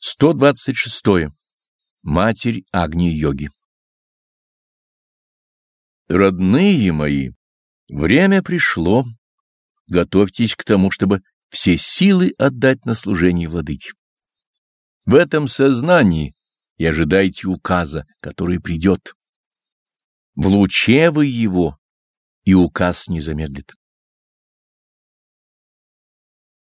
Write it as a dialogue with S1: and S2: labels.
S1: 126. Матерь Агни-йоги Родные мои, время пришло. Готовьтесь к тому, чтобы все силы отдать на служение владыке. В этом сознании и ожидайте указа, который придет. В луче вы его, и указ не замедлит.